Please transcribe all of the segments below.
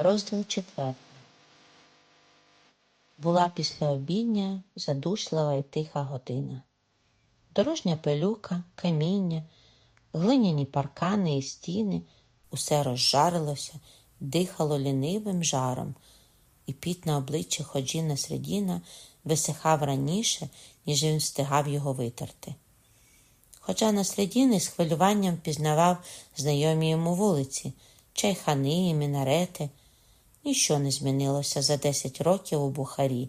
Розділ четвертий. Була післяобідня, задушлива і тиха година. Дорожня пилюка, каміння, глиняні паркани і стіни усе розжарилося, дихало лінивим жаром, і піт на обличчі Ходжіна Средіна висихав раніше, ніж він встигав його витерти. Хоча на Средіни з хвилюванням пізнавав знайомі йому вулиці, чайхани і мінарети. Ніщо не змінилося за десять років у Бухарі.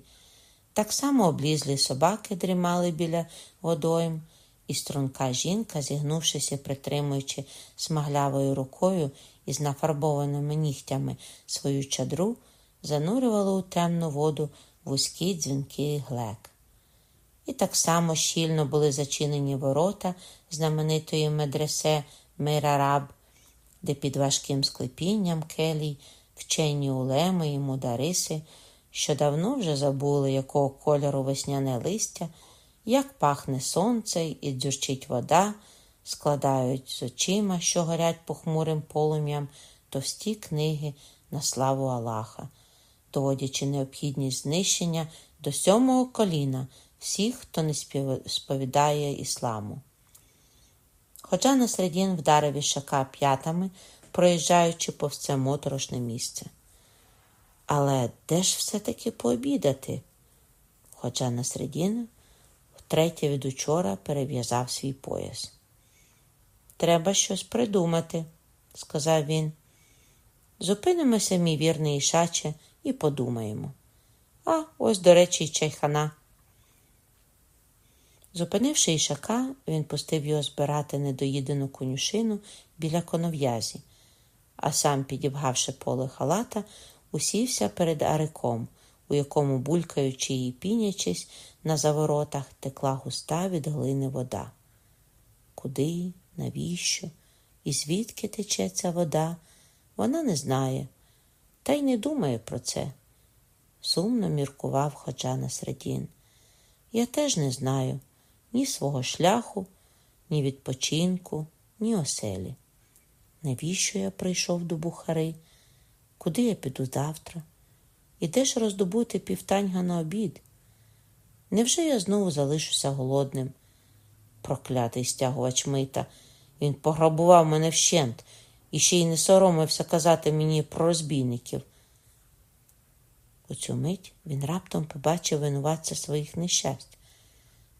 Так само облізлі собаки дрімали біля водойм, і струнка жінка, зігнувшись і притримуючи смаглявою рукою із нафарбованими нігтями свою чадру, занурювала у темну воду вузький дзвінкий глек. І так само щільно були зачинені ворота знаменитої медресе Мейрараб, де під важким склепінням келій вчені улеми і мудариси, що давно вже забули, якого кольору весняне листя, як пахне сонце і дзюрчить вода, складають з очима, що горять похмурим полум'ям, товсті книги на славу Аллаха, доводячи необхідність знищення до сьомого коліна всіх, хто не сповідає ісламу. Хоча Насредін вдарив ішака п'ятами, проїжджаючи повз це моторошне місце. Але де ж все-таки пообідати? Хоча Насредін втретє від учора перев'язав свій пояс. Треба щось придумати, сказав він. Зупинимося, мій вірний ішаче, і подумаємо. А ось, до речі, й чайхана. Зупинивши ішака, він пустив його збирати недоїдену конюшину біля конов'язі, а сам, підібгавши поле халата, усівся перед ариком, у якому, булькаючи і пінячись, на заворотах текла густа від глини вода. Куди, навіщо і звідки тече ця вода, вона не знає, та й не думає про це. Сумно міркував ходжа на середін. Я теж не знаю ні свого шляху, ні відпочинку, ні оселі. Навіщо я прийшов до Бухари? Куди я піду завтра? І де ж роздобути півтаньга на обід? Невже я знову залишуся голодним? Проклятий стягувач мита. Він пограбував мене вщент і ще й не соромився казати мені про розбійників. У цю мить він раптом побачив винуватця своїх нещасть.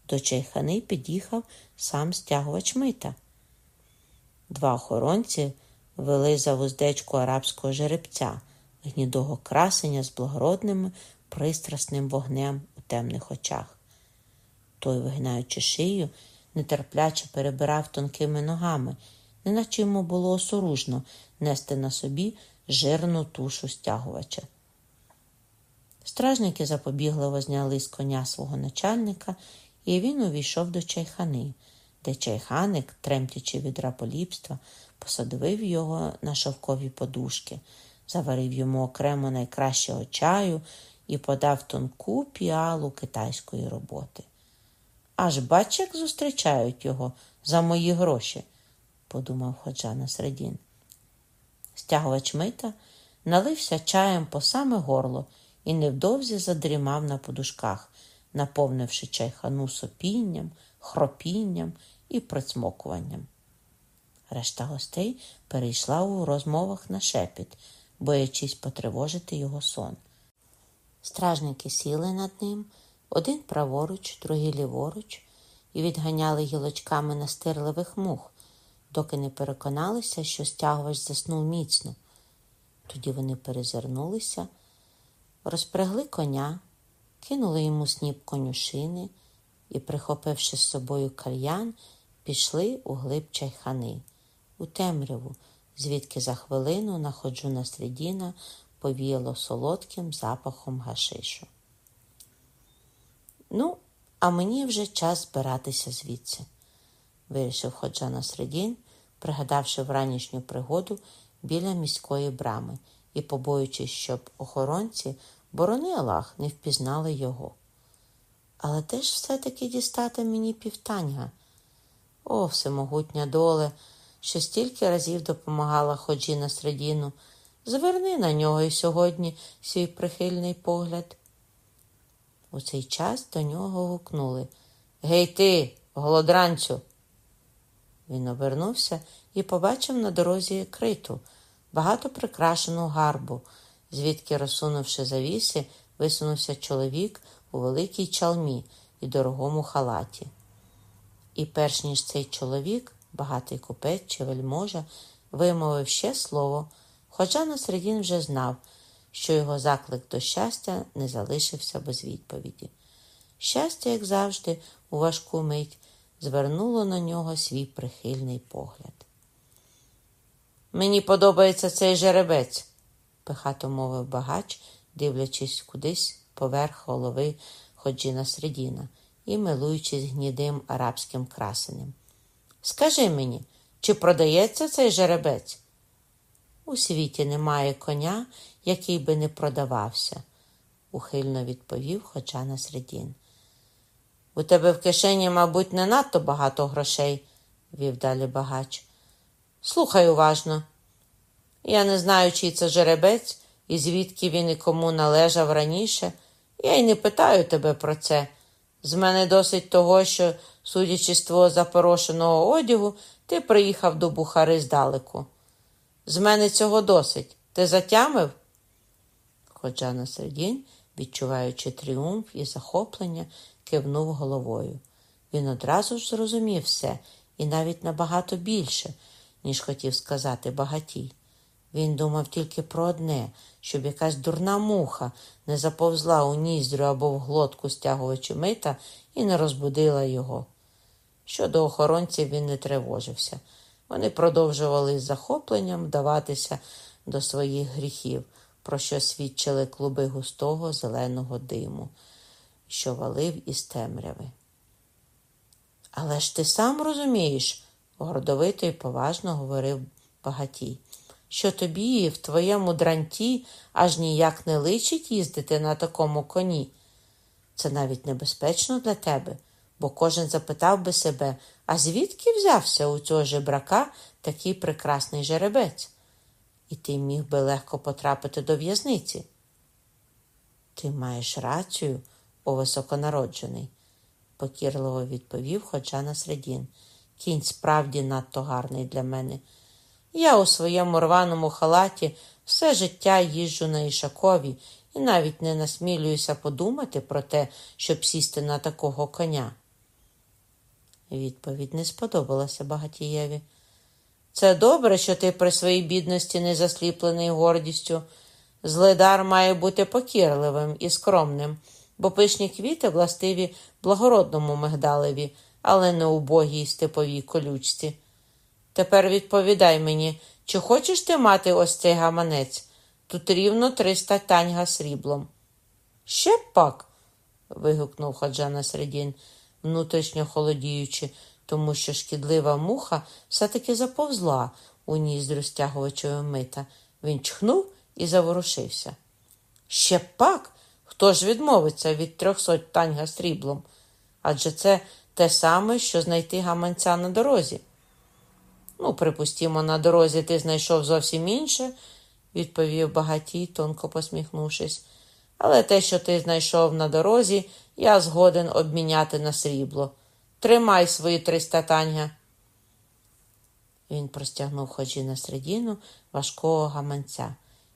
До чайхани під'їхав сам стягувач мита. Два охоронці вели за вуздечку арабського жеребця, гнідого красення з благородним пристрасним вогнем у темних очах. Той, вигинаючи шию, нетерпляче перебирав тонкими ногами, неначе йому було осоружно нести на собі жирну тушу стягувача. Стражники запобігливо зняли з коня свого начальника, і він увійшов до чайхани де чайханик, тремтячи від раполіпства, посадовив його на шовкові подушки, заварив йому окремо найкращого чаю і подав тонку піалу китайської роботи. Аж бач, як зустрічають його за мої гроші, подумав Ходжа Середін. Стягувач мита налився чаєм по саме горло і невдовзі задрімав на подушках, наповнивши чайхану сопінням, хропінням і прицмокуванням. Решта гостей перейшла у розмовах на шепіт, боячись потривожити його сон. Стражники сіли над ним, один праворуч, другий ліворуч, і відганяли гілочками настирливих мух, доки не переконалися, що стягувач заснув міцно. Тоді вони перезирнулися, розпрягли коня, кинули йому сніп конюшини і, прихопивши з собою кальян, пішли у глиб чайхани, у темряву, звідки за хвилину находжу на Средіна повіяло солодким запахом гашишу. Ну, а мені вже час збиратися звідси, вирішив ходжа на Средін, пригадавши вранішню пригоду біля міської брами і побоюючись, щоб охоронці, борони Аллах, не впізнали його. Але де ж все-таки дістати мені півтаньга? О, всемогутня доле, що стільки разів допомагала ходжі на середіну, Зверни на нього і сьогодні свій прихильний погляд. У цей час до нього гукнули Гей ти, голодранцю. Він обернувся і побачив на дорозі криту, багато прикрашену гарбу, звідки, розсунувши завіси, висунувся чоловік у великій чалмі і дорогому халаті. І перш ніж цей чоловік, багатий купець чи вельможа, вимовив ще слово, хоча Насредін вже знав, що його заклик до щастя не залишився без відповіді. Щастя, як завжди, у важку мить звернуло на нього свій прихильний погляд. Мені подобається цей жеребець, пихато мовив багач, дивлячись кудись поверх голови Ходжіна Средіна і милуючись гнідим арабським красенем. Скажи мені, чи продається цей жеребець? У світі немає коня, який би не продавався, ухильно відповів Ходжа Средін. У тебе в кишені, мабуть, не надто багато грошей, вів далі багач. Слухай уважно. Я не знаю, чий це жеребець і звідки він і кому належав раніше. Я й не питаю тебе про це. З мене досить того, що, судячи з твого запорошеного одягу, ти приїхав до Бухари здалеку. З мене цього досить. Ти затямив? Ходжа на середін, відчуваючи тріумф і захоплення, кивнув головою. Він одразу ж зрозумів все і навіть набагато більше, ніж хотів сказати багатій. Він думав тільки про одне, щоб якась дурна муха не заповзла у ніздрю або в глотку стягувачі мита і не розбудила його. Щодо охоронців він не тривожився. Вони продовжували з захопленням вдаватися до своїх гріхів, про що свідчили клуби густого зеленого диму, що валив із темряви. Але ж ти сам розумієш, гордовито і поважно говорив багатій, що тобі в твоєму дранті аж ніяк не личить їздити на такому коні. Це навіть небезпечно для тебе, бо кожен запитав би себе, а звідки взявся у цього жебрака такий прекрасний жеребець? І ти міг би легко потрапити до в'язниці. Ти маєш рацію, о високонароджений, покірливо відповів Ходжа Насредін. Кінь справді надто гарний для мене. Я у своєму рваному халаті все життя їжджу на Ішакові і навіть не насмілююся подумати про те, щоб сісти на такого коня. Відповідь не сподобалася багатієві. Це добре, що ти при своїй бідності не засліплений гордістю. Зледар має бути покірливим і скромним, бо пишні квіти властиві благородному мигдалеві, але не убогій степовій колючці. Тепер відповідай мені, чи хочеш ти мати ось цей гаманець? Тут рівно триста таньга сріблом. Ще пак. вигукнув Хаджана Средін, внутрішньо холодіючи, тому що шкідлива муха все-таки заповзла у ніздрю стягувачого мита. Він чхнув і заворушився. Ще пак? Хто ж відмовиться від трьохсот таньга сріблом? Адже це те саме, що знайти гаманця на дорозі. Ну, припустімо, на дорозі ти знайшов зовсім інше, відповів багатій, тонко посміхнувшись. Але те, що ти знайшов на дорозі, я згоден обміняти на срібло. Тримай свої триста таньга. Він простягнув ходжі на середину важкого гаманця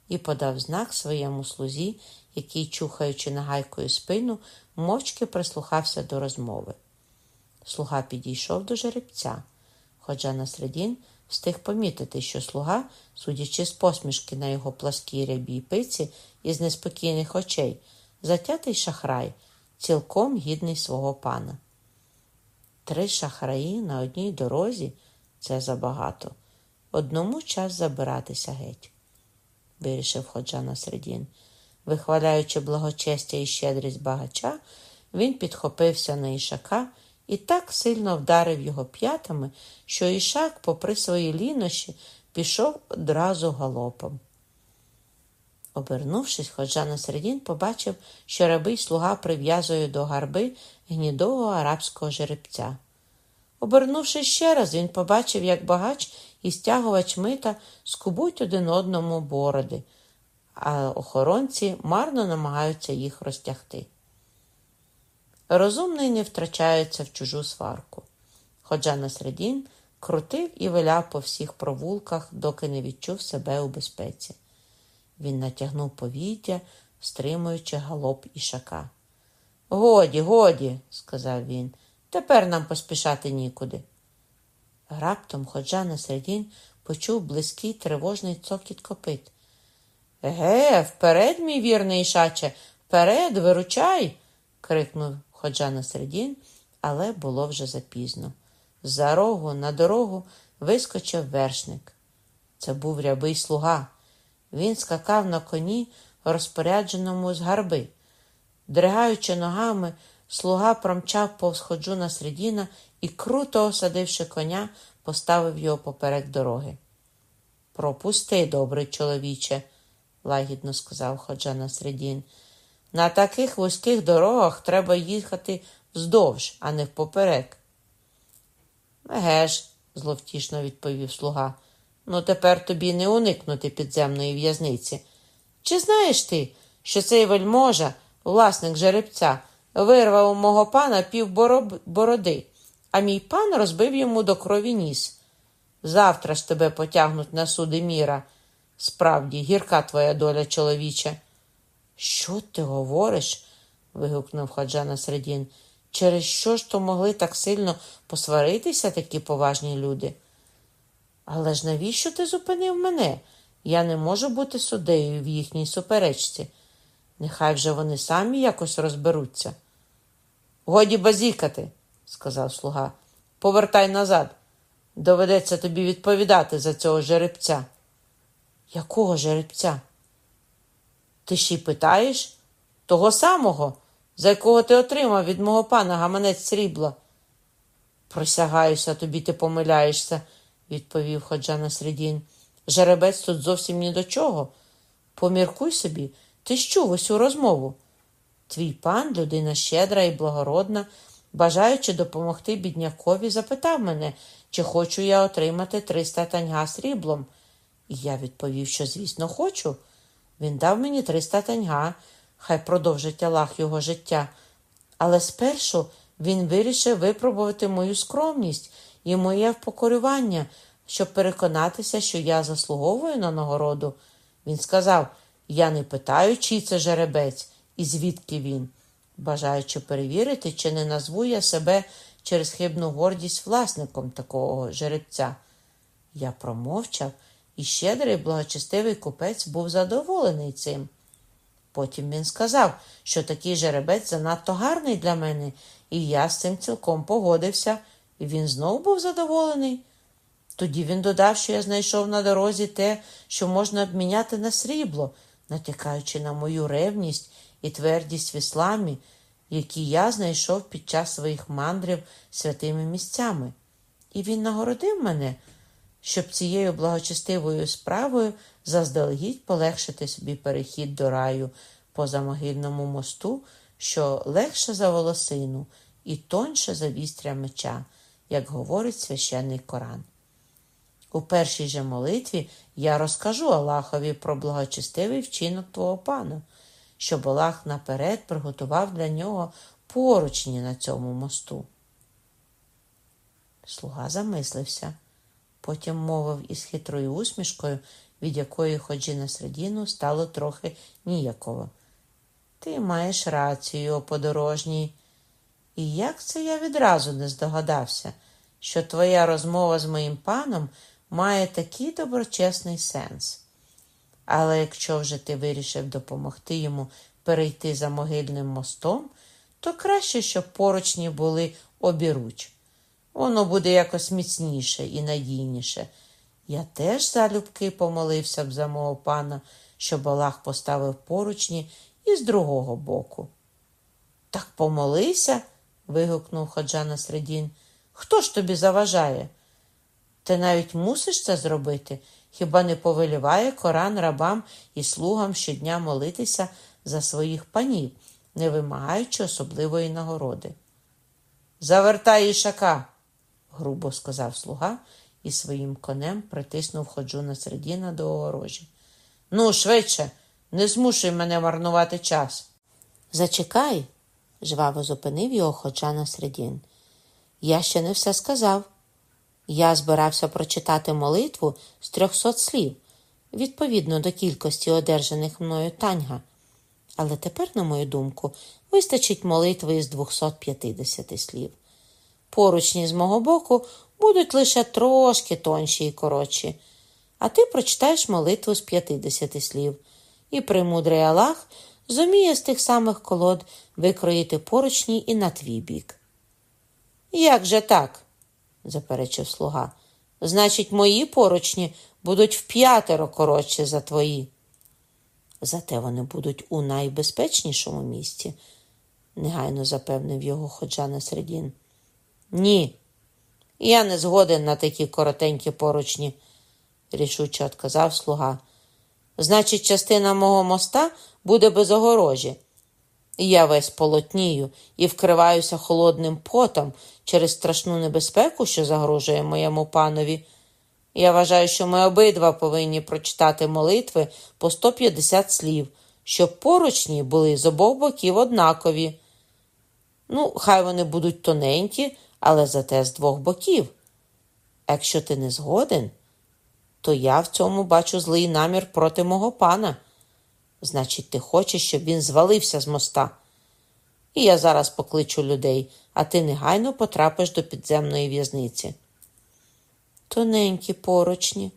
і подав знак своєму слузі, який, чухаючи нагайкою спину, мовчки прислухався до розмови. Слуга підійшов до жеребця. Ходжа Насредін встиг помітити, що слуга, судячи з посмішки на його пласкій рябій пиці і з неспокійних очей, затятий шахрай, цілком гідний свого пана. Три шахраї на одній дорозі це забагато. Одному час забиратися геть, вирішив Ходжа Насредін. Вихваляючи благочестя і щедрість багача, він підхопився на ішака і так сильно вдарив його п'ятами, що ішак, попри свої лінощі, пішов одразу галопом. Обернувшись, ходжа на середін, побачив, що рабий слуга прив'язує до гарби гнідого арабського жеребця. Обернувшись ще раз, він побачив, як багач і стягувач мита скубуть один одному бороди, а охоронці марно намагаються їх розтягти. Розумний не втрачається в чужу сварку. Ходжа на середін крутив і виляв по всіх провулках, доки не відчув себе у безпеці. Він натягнув повітря, стримуючи галоп ішака. Годі, годі, сказав він, тепер нам поспішати нікуди. Раптом ходжа на середін почув близький тривожний цокіт копит. Еге, вперед, мій вірний ішаче, вперед, виручай. крикнув ходжа на середін, але було вже запізно. За рогу на дорогу вискочив вершник. Це був рябий слуга. Він скакав на коні, розпорядженому з гарби. Дригаючи ногами, слуга промчав повз ходжу на середіна і, круто осадивши коня, поставив його поперек дороги. Пропусти, добрий чоловіче, лагідно сказав ходжа на середін. На таких вузьких дорогах треба їхати вздовж, а не впоперек. Еге ж, зловтішно відповів слуга. Ну, тепер тобі не уникнути підземної в'язниці. Чи знаєш ти, що цей вельможа, власник жеребця, вирвав у мого пана пів бороди, а мій пан розбив йому до крові ніс. Завтра ж тебе потягнуть на суди міра. Справді, гірка твоя доля, чоловіче. Що ти говориш? вигукнув Хаджана Середін. Через що ж то могли так сильно посваритися такі поважні люди? Але ж навіщо ти зупинив мене? Я не можу бути суддею в їхній суперечці. Нехай вже вони самі якось розберуться. Годі базікати, сказав слуга. Повертай назад. Доведеться тобі відповідати за цього жеребця. Якого жеребця? Ти ще й питаєш? Того самого, за якого ти отримав від мого пана гаманець срібла. Присягаюся, тобі ти помиляєшся, відповів ходжа на середін. Жеребець тут зовсім ні до чого. Поміркуй собі, ти ж чув усю розмову. Твій пан, людина щедра і благородна, бажаючи допомогти біднякові, запитав мене, чи хочу я отримати триста таньга сріблом. І я відповів, що, звісно, хочу. Він дав мені триста таньга, хай продовжить Аллах його життя. Але спершу він вирішив випробувати мою скромність і моє впокорювання, щоб переконатися, що я заслуговую на нагороду. Він сказав: Я не питаю, чий це жеребець і звідки він, бажаючи перевірити, чи не назву я себе через хибну гордість власником такого жеребця. Я промовчав, і щедрий благочестивий купець був задоволений цим. Потім він сказав, що такий жеребець занадто гарний для мене, і я з цим цілком погодився, і він знов був задоволений. Тоді він додав, що я знайшов на дорозі те, що можна обміняти на срібло, натякаючи на мою ревність і твердість в ісламі, які я знайшов під час своїх мандрів святими місцями. І він нагородив мене, щоб цією благочестивою справою заздалегідь полегшити собі перехід до раю по замогильному мосту, що легше за волосину і тоньше за вістря меча, як говорить священний Коран. У першій же молитві я розкажу Аллахові про благочестивий вчинок твого пана, щоб Аллах наперед приготував для нього поручні на цьому мосту. Слуга замислився, потім мовив із хитрою усмішкою, від якої ходжі на середину стало трохи ніяково. Ти маєш рацію, подорожній. І як це я відразу не здогадався, що твоя розмова з моїм паном має такий доброчесний сенс. Але якщо вже ти вирішив допомогти йому перейти за могильним мостом, то краще, щоб поручні були обіруч. Воно буде якось міцніше і надійніше. Я теж залюбки помолився б за мого пана, щоб Аллах поставив поручні і з другого боку. Так помолився. вигукнув Ходжа Средін. Хто ж тобі заважає? Ти навіть мусиш це зробити, хіба не повеліває Коран рабам і слугам щодня молитися за своїх панів, не вимагаючи особливої нагороди. Завертай ішака, грубо сказав слуга і своїм конем притиснув ходжу на середіна до огорожі. Ну, швидше, не змушуй мене марнувати час. Зачекай, жваво зупинив його ходжа на середін. Я ще не все сказав. Я збирався прочитати молитву з трьохсот слів, відповідно до кількості одержаних мною таньга. Але тепер, на мою думку, вистачить молитви із 250 слів. Поручні з мого боку будуть лише трошки тонші і коротші, а ти прочитаєш молитву з 50 слів, і премудрий Аллах зуміє з тих самих колод викроїти поручні і на твій бік. Як же так? заперечив слуга. Значить, мої поручні будуть вп'ятеро коротші за твої. Зате вони будуть у найбезпечнішому місці, негайно запевнив його ходжа на середін. Ні, я не згоден на такі коротенькі поручні, рішуче отказав слуга. Значить, частина мого моста буде без огорожі. Я весь полотнію і вкриваюся холодним потом через страшну небезпеку, що загрожує моєму панові. Я вважаю, що ми обидва повинні прочитати молитви по 150 слів, щоб поручні були з обох боків однакові. Ну, хай вони будуть тоненькі, але зате з двох боків. Якщо ти не згоден, то я в цьому бачу злий намір проти мого пана. Значить, ти хочеш, щоб він звалився з моста. І я зараз покличу людей, а ти негайно потрапиш до підземної в'язниці. Тоненькі поручні,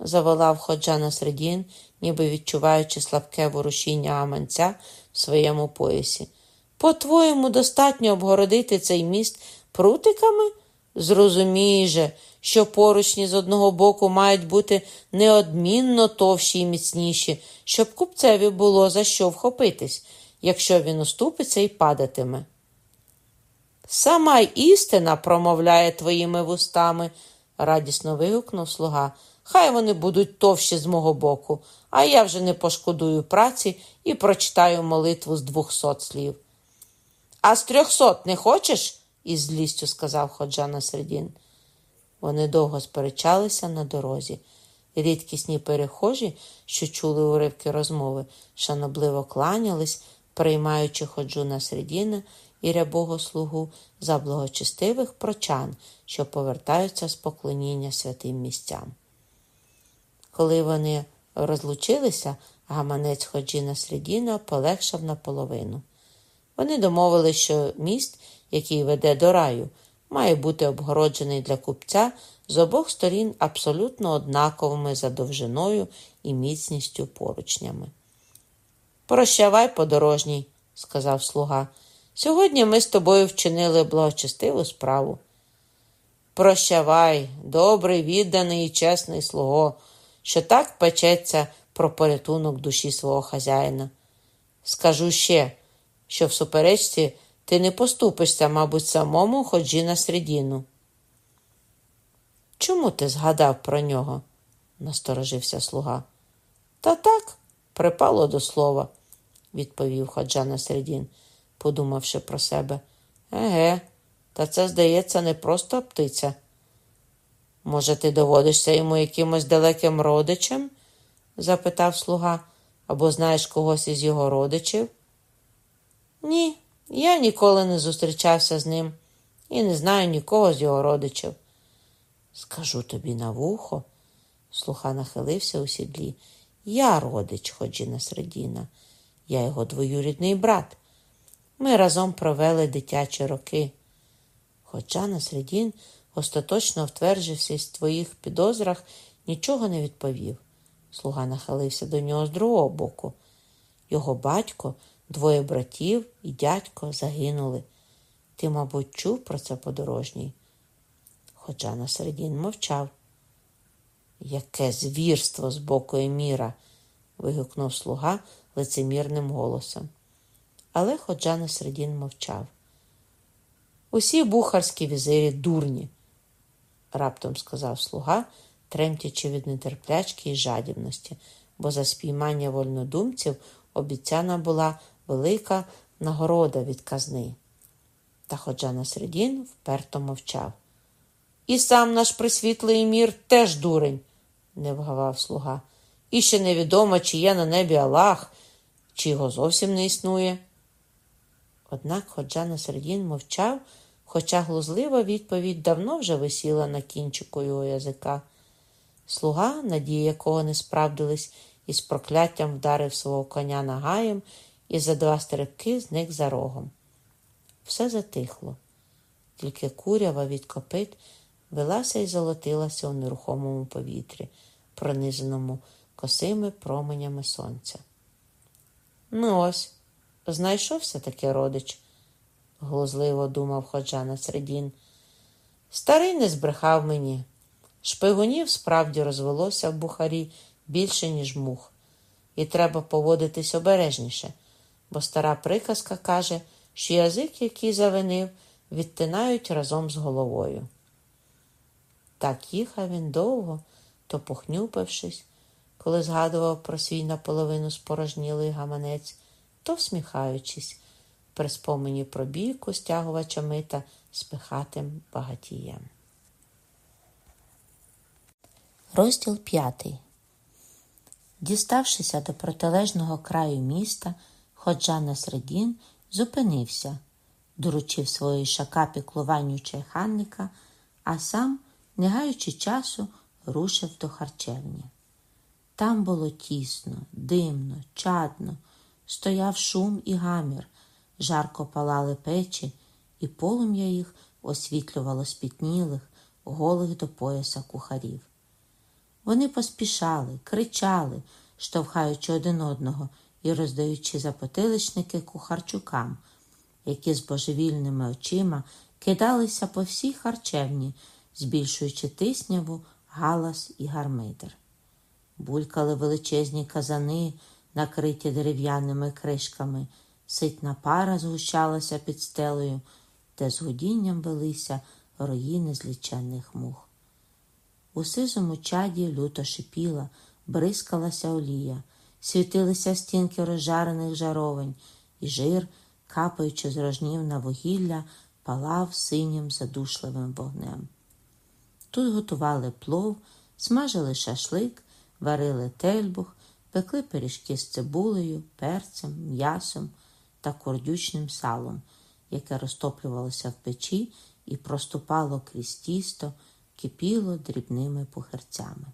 заволав ходжа на середін, ніби відчуваючи слабке ворушіння гаманця в своєму поясі. По-твоєму, достатньо обгородити цей міст прутиками? Зрозумій же, що поручні з одного боку мають бути неодмінно товщі і міцніші, щоб купцеві було за що вхопитись, якщо він уступиться і падатиме. Сама істина промовляє твоїми вустами, радісно вигукнув слуга. Хай вони будуть товщі з мого боку, а я вже не пошкодую праці і прочитаю молитву з двохсот слів. А з трьохсот не хочеш? Із злістю сказав ходжа на середін. Вони довго сперечалися на дорозі. Рідкісні перехожі, що чули уривки розмови, шанобливо кланялись, приймаючи ходжу на середіна і рябого слугу за благочестивих прочан, що повертаються з поклоніння святим місцям. Коли вони розлучилися, гаманець ходжіна Средіна полегшав наполовину. Вони домовили, що міст, який веде до раю, має бути обгороджений для купця з обох сторін абсолютно однаковими за довжиною і міцністю поручнями. Прощавай, подорожній, сказав слуга. Сьогодні ми з тобою вчинили благочестиву справу. Прощавай, добрий, відданий і чесний слуго, що так печеться про порятунок душі свого хазяїна. Скажу ще, що в суперечці ти не поступишся, мабуть, самому ходжі на середину. Чому ти згадав про нього? насторожився слуга. Та так, припало до слова, відповів ходжа на середін, подумавши про себе. Еге, та це, здається, не просто птиця. Може, ти доводишся йому якимось далеким родичем? запитав слуга, або знаєш когось із його родичів? Ні, я ніколи не зустрічався з ним і не знаю нікого з його родичів. Скажу тобі на вухо, слуха нахилився у сідлі. Я родич Ходжіна Средіна, я його двоюрідний брат. Ми разом провели дитячі роки. Хоча на Средін остаточно втверджився в твоїх підозрах, нічого не відповів. Слуга нахилився до нього з другого боку. Його батько, двоє братів і дядько загинули. Ти, мабуть, чув про це подорожній? Хоча на середін мовчав. Яке звірство з боку Еміра. вигукнув слуга лицемірним голосом. Але ходжа на середін мовчав. Усі бухарські візирі дурні, раптом сказав слуга, тремтячи від нетерплячки і жадібності, бо за спіймання вольнодумців обіцяна була велика нагорода від казни. Та ходжа на середін вперто мовчав. І сам наш присвітлий мір теж дурень, не вгавав слуга. І ще невідомо, чи є на небі Аллах, чи його зовсім не існує. Однак ходжа на середін мовчав, хоча глузлива відповідь давно вже висіла на кінчику його язика. Слуга, надії якого не справдились, із прокляттям вдарив свого коня нагаєм і за два стрибки зник за рогом. Все затихло, тільки курява від копит велася і золотилася у нерухомому повітрі, пронизаному косими променями сонця. Ну ось, знайшовся таки родич, глузливо думав ходжа на середін. Старий не збрехав мені. Шпигунів справді розвелося в бухарі більше, ніж мух, і треба поводитись обережніше, бо стара приказка каже, що язик, який завинив, відтинають разом з головою. Так їхав він довго, то похнюпившись, коли згадував про свій наполовину спорожнілий гаманець, то всміхаючись, при спомені про бійку стягувача мита з пихатим багатієм. Розділ п'ятий. Діставшися до протилежного краю міста, ходжа на середін зупинився, доручив своїй шака піклуванню чайханника, а сам, не гаючи часу, рушив до харчевні. Там було тісно, димно, чадно, стояв шум і гамір, жарко палали печі, і полум'я їх освітлювало спітнілих, голих до пояса кухарів. Вони поспішали, кричали, штовхаючи один одного і роздаючи запотиличники кухарчукам, які з божевільними очима кидалися по всій харчевні, збільшуючи тисняву, галас і гармидер. Булькали величезні казани, накриті дерев'яними кришками, ситна пара згущалася під стелею, де з гудінням велися рої незліченних мух. У сизому чаді люто шипіла, бризкалася олія, світилися стінки розжарених жаровень, і жир, капаючи з рожнів на вугілля, палав синім задушливим вогнем. Тут готували плов, смажили шашлик, варили тельбух, пекли пиріжки з цибулею, перцем, м'ясом та кордючним салом, яке розтоплювалося в печі і проступало крізь тісто кипіло дрібними пухарцями.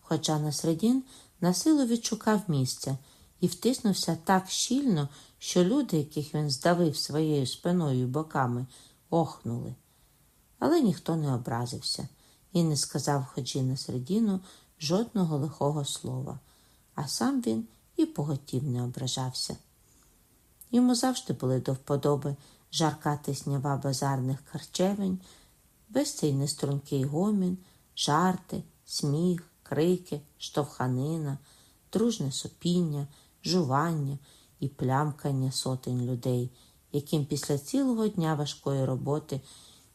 Хоча на середін насилу відшукав місця і втиснувся так щільно, що люди, яких він здавив своєю спиною і боками, охнули. Але ніхто не образився і не сказав ходжі на середину жодного лихого слова, а сам він і поготів не ображався. Йому завжди були до вподоби жарка тиснява базарних харчевень, весь цей нестрункий гомін, жарти, сміх, крики, штовханина, дружне сопіння, жування і плямкання сотень людей, яким після цілого дня важкої роботи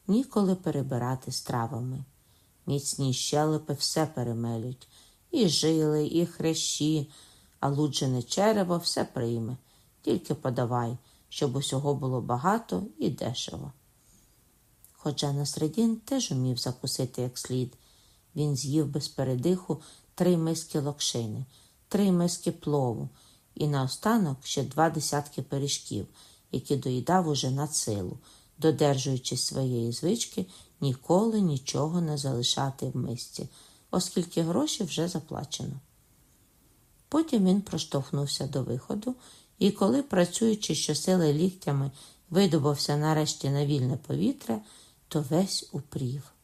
ніколи перебирати стравами. Міцні щелепи все перемелють, і жили, і хрещі, а луджене черево все прийме, тільки подавай, щоб усього було багато і дешево. Хоча Насредін теж умів закусити як слід. Він з'їв без передиху три миски локшини, три миски плову і наостанок ще два десятки пиріжків, які доїдав уже на силу, додержуючись своєї звички ніколи нічого не залишати в мисці, оскільки гроші вже заплачено. Потім він проштовхнувся до виходу, і коли, працюючи щосили ліктями, видобувся нарешті на вільне повітря то весь упрів.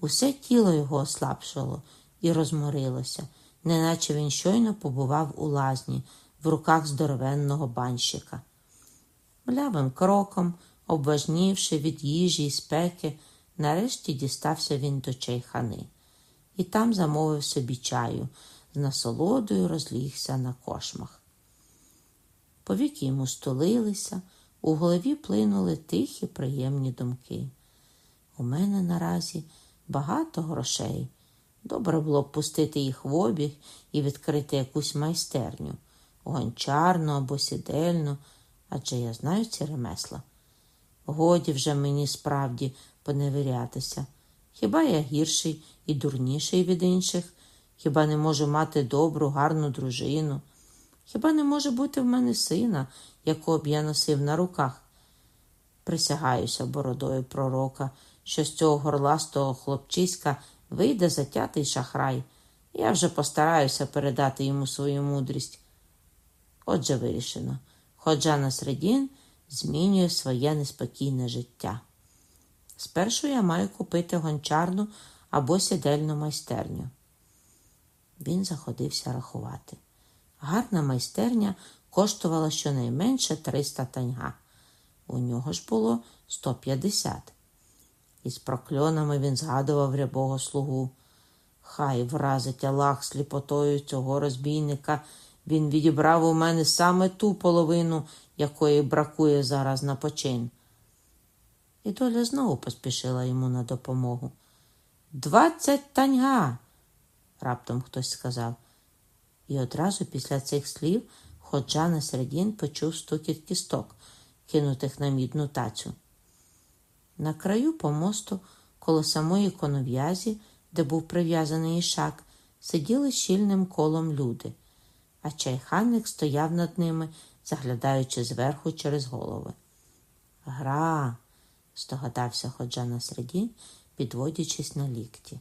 Усе тіло його ослабшало і розморилося, неначе він щойно побував у лазні в руках здоровенного банщика. Млявим кроком, обважнівши від їжі і спеки, нарешті дістався він до чайхани і там замовив собі чаю, з насолодою розлігся на кошмах. Повіки йому стулилися. У голові плинули тихі, приємні думки. У мене наразі багато грошей. Добре було б пустити їх в обіг і відкрити якусь майстерню, гончарну або сідельну, адже я знаю ці ремесла. Годі вже мені справді поневірятися. Хіба я гірший і дурніший від інших? Хіба не можу мати добру, гарну дружину? Хіба не може бути в мене сина, якого б я носив на руках? Присягаюся бородою пророка, що з цього горластого хлопчиська вийде затятий шахрай. Я вже постараюся передати йому свою мудрість. Отже, вирішено. Ходжа на середін змінює своє неспокійне життя. Спершу я маю купити гончарну або сідельну майстерню. Він заходився рахувати. Гарна майстерня коштувала щонайменше 300 таньга. У нього ж було 150. Із прокльонами він згадував рябого слугу. Хай вразить Аллах сліпотою цього розбійника. Він відібрав у мене саме ту половину, якої бракує зараз на почин. І доля знову поспішила йому на допомогу. Двадцять таньга, раптом хтось сказав. І одразу після цих слів ходжа на середін почув стукіт кісток, кинутих на мідну тацю. На краю помосту, коло самої конов'язі, де був прив'язаний ішак, сиділи щільним колом люди, а чайханник стояв над ними, заглядаючи зверху через голови. Гра, здогадався ходжа на середін, підводячись на лікті.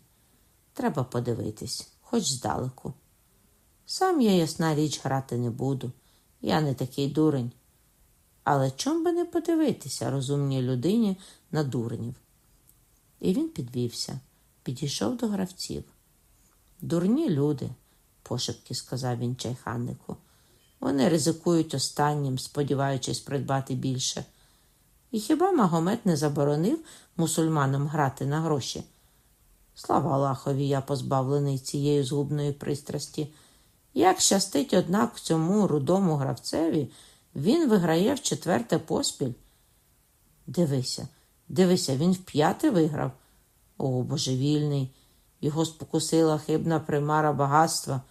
Треба подивитись, хоч здалеку. Сам я, ясна річ, грати не буду. Я не такий дурень. Але чом би не подивитися розумній людині на дурнів? І він підвівся, підійшов до гравців. Дурні люди, пошепки сказав він чайханнику. Вони ризикують останнім, сподіваючись придбати більше. І хіба Магомед не заборонив мусульманам грати на гроші? Слава Аллахові, я позбавлений цієї згубної пристрасті. Як щастить, однак, цьому рудому гравцеві, він виграє в четверте поспіль. Дивися, дивися, він вп'яте виграв. О, божевільний, його спокусила хибна примара багатства.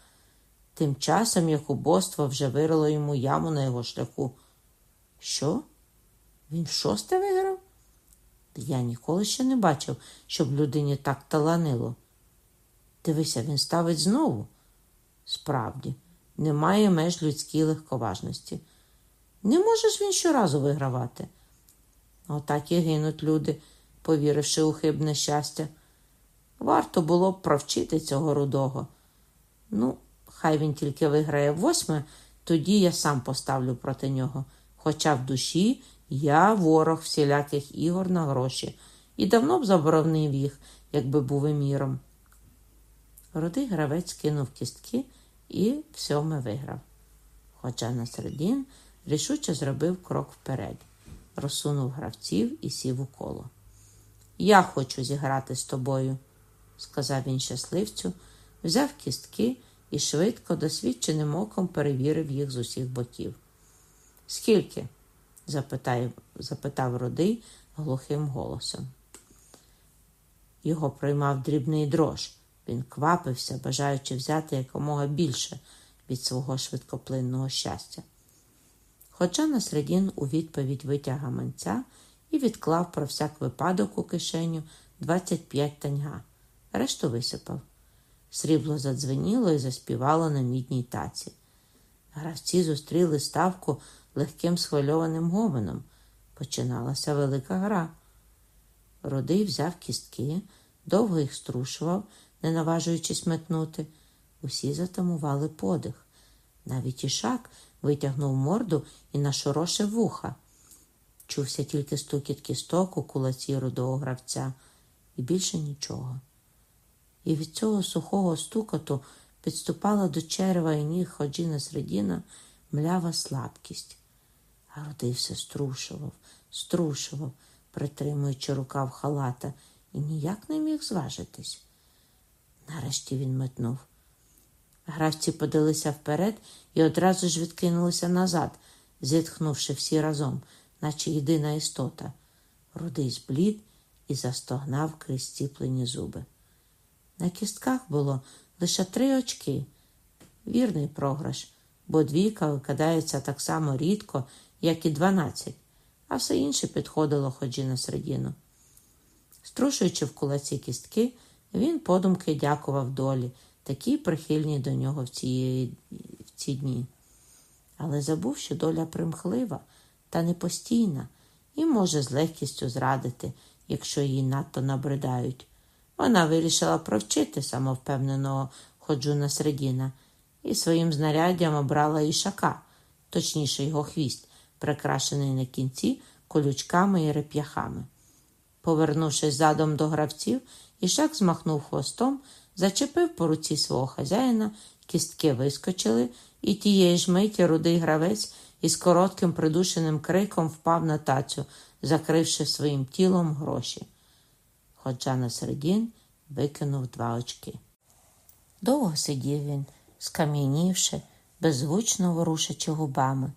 Тим часом, як убоство вже вирило йому яму на його шляху. Що? Він шосте виграв? Я ніколи ще не бачив, щоб людині так таланило. Дивися, він ставить знову. Справді, немає меж людській легковажності. Не може ж він щоразу вигравати. Отак і гинуть люди, повіривши у хибне щастя. Варто було б провчити цього рудого. Ну, хай він тільки виграє восьме, тоді я сам поставлю проти нього. Хоча в душі я ворог всіляких ігор на гроші і давно б заборонив їх, якби був еміром. Рудий гравець кинув кістки і всьоме виграв. Хоча на середін рішуче зробив крок вперед, розсунув гравців і сів у коло. Я хочу зіграти з тобою, сказав він щасливцю, взяв кістки і швидко, досвідченим оком перевірив їх з усіх боків. Скільки? запитав, запитав Рудий глухим голосом. Його приймав дрібний дрож. Він квапився, бажаючи взяти якомога більше від свого швидкоплинного щастя. Хоча на середін у відповідь витяг гаманця і відклав про всяк випадок у кишеню 25 таньга, решту висипав. Срібло задзвеніло і заспівало на мідній таці. Гравці зустріли ставку легким схвильованим гомоном. Починалася велика гра. Рудий взяв кістки, довго їх струшував, не наважуючись метнути. Усі затамували подих. Навіть ішак витягнув морду і нашорошив вуха. Чувся тільки стукіт кісток у кулаці рудого гравця, і більше нічого. І від цього сухого стукоту підступала до черва і ніг ходжіна середіна млява слабкість. А Рудий все струшував, струшував, притримуючи рукав халата, і ніяк не міг зважитись. Нарешті він метнув. Гравці подалися вперед і одразу ж відкинулися назад, зітхнувши всі разом, наче єдина істота. Рудий зблід і застогнав крізь ціплені зуби. На кістках було лише три очки. Вірний програш, бо двійка викидається так само рідко, як і дванадцять, а все інше підходило ходжі на середину. Струшуючи в кулаці кістки, він подумки дякував долі, такій прихильній до нього в ці, в ці дні. Але забув, що доля примхлива та непостійна і може з легкістю зрадити, якщо їй надто набридають. Вона вирішила провчити самовпевненого ходжуна Средіна і своїм знаряддям обрала ішака, точніше його хвіст, прикрашений на кінці колючками і реп'яхами. Повернувшись задом до гравців, ішак змахнув хвостом, зачепив по руці свого хазяїна, кістки вискочили, і тієї ж миті рудий гравець із коротким придушеним криком впав на тацю, закривши своїм тілом гроші. Ходжа на середін викинув два очки. Довго сидів він, скам'янівши, беззвучно ворушачи губами.